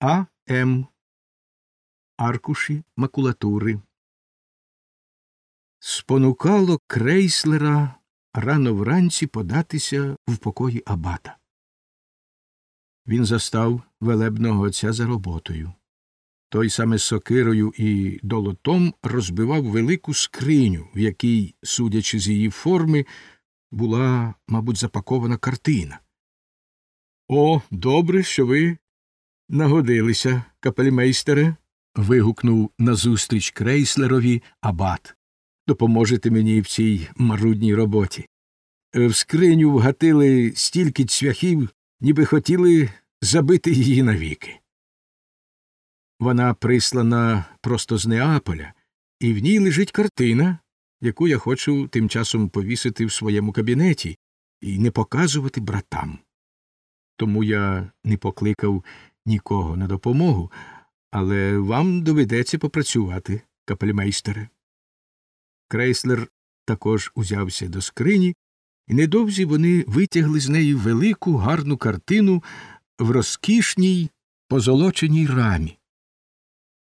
А.М. Аркуші макулатури. Спонукало крейслера рано вранці податися в покої абата. Він застав велебного отця за роботою. Той саме сокирою і долотом розбивав велику скриню, в якій, судячи з її форми, була, мабуть, запакована картина. О, добре, що ви нагодилися, капельмейстере. вигукнув назустріч крейслерові абат. Допоможете мені в цій марудній роботі. В скриню вгатили стільки цвяхів, ніби хотіли забити її навіки. Вона прислана просто з Неаполя, і в ній лежить картина, яку я хочу тим часом повісити в своєму кабінеті і не показувати братам. Тому я не покликав нікого на допомогу, але вам доведеться попрацювати, капельмейстере. Крейслер також узявся до скрині, і недовзі вони витягли з неї велику гарну картину в розкішній позолоченій рамі.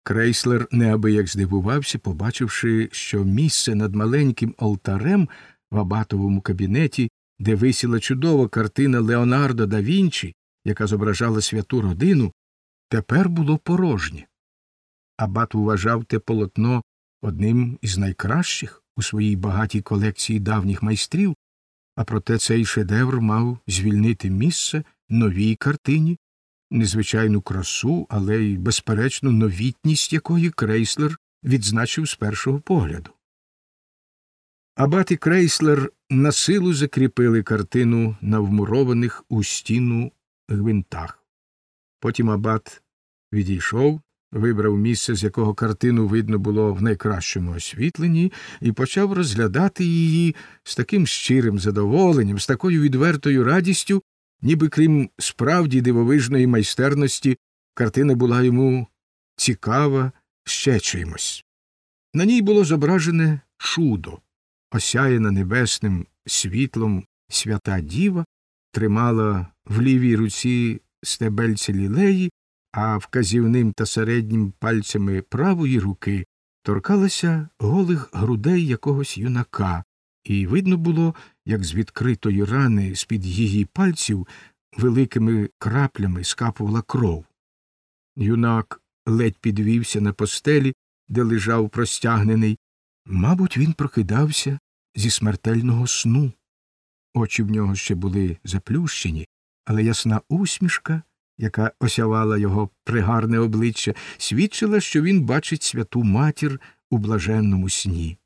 Крейслер неабияк здивувався, побачивши, що місце над маленьким алтарем в абатовому кабінеті, де висіла чудова картина Леонардо да Вінчі, яка зображала святу родину, тепер було порожнє. Абат вважав те полотно одним із найкращих у своїй багатій колекції давніх майстрів, а проте цей шедевр мав звільнити місце новій картині, незвичайну красу, але й безперечну новітність якої крейслер відзначив з першого погляду. Абат і крейслер на силу закріпили картину на вмурованих у стіну гвинтах. Потім абат відійшов, вибрав місце, з якого картину видно було в найкращому освітленні, і почав розглядати її з таким щирим задоволенням, з такою відвертою радістю, ніби крім справді дивовижної майстерності, картина була йому цікава ще чимось. На ній було зображене чудо, осяяна небесним світлом свята діва, тримала в лівій руці стебельці лілеї, а вказівним та середнім пальцями правої руки торкалася голих грудей якогось юнака, і видно було, як з відкритої рани з під її пальців великими краплями скапувала кров. Юнак ледь підвівся на постелі, де лежав простягнений. Мабуть, він прокидався зі смертельного сну. Очі в нього ще були заплющені, але ясна усмішка, яка осявала його пригарне обличчя, свідчила, що він бачить святу матір у блаженному сні.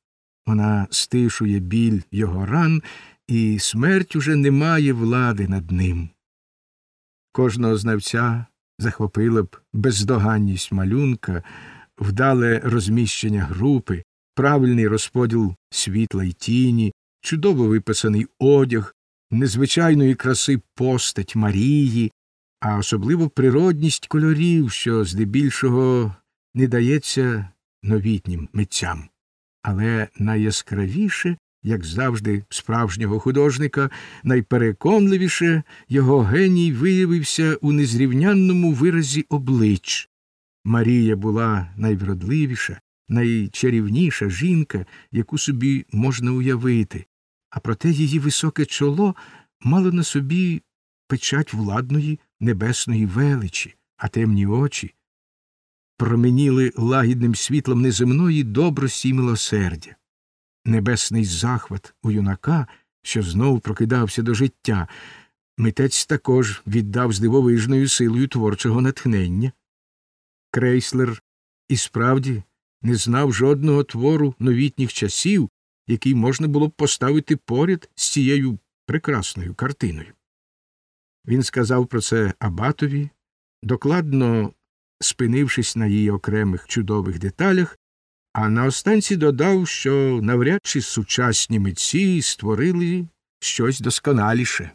Вона стишує біль його ран, і смерть уже не має влади над ним. Кожного знавця захопила б бездоганність малюнка, вдале розміщення групи, правильний розподіл світла й тіні, чудово виписаний одяг, незвичайної краси постать Марії, а особливо природність кольорів, що здебільшого не дається новітнім митцям. Але найяскравіше, як завжди, справжнього художника, найпереконливіше його геній виявився у незрівнянному виразі облич. Марія була найвродливіша, найчарівніша жінка, яку собі можна уявити, а проте її високе чоло мало на собі печать владної небесної величі, а темні очі променіли лагідним світлом неземної добрості й милосердя. Небесний захват у юнака, що знову прокидався до життя, митець також віддав з дивовижною силою творчого натхнення. Крейслер і справді не знав жодного твору новітніх часів, який можна було б поставити поряд з цією прекрасною картиною. Він сказав про це Абатові, докладно спинившись на її окремих чудових деталях, а на останці додав, що навряд чи сучасні митці створили щось досконаліше.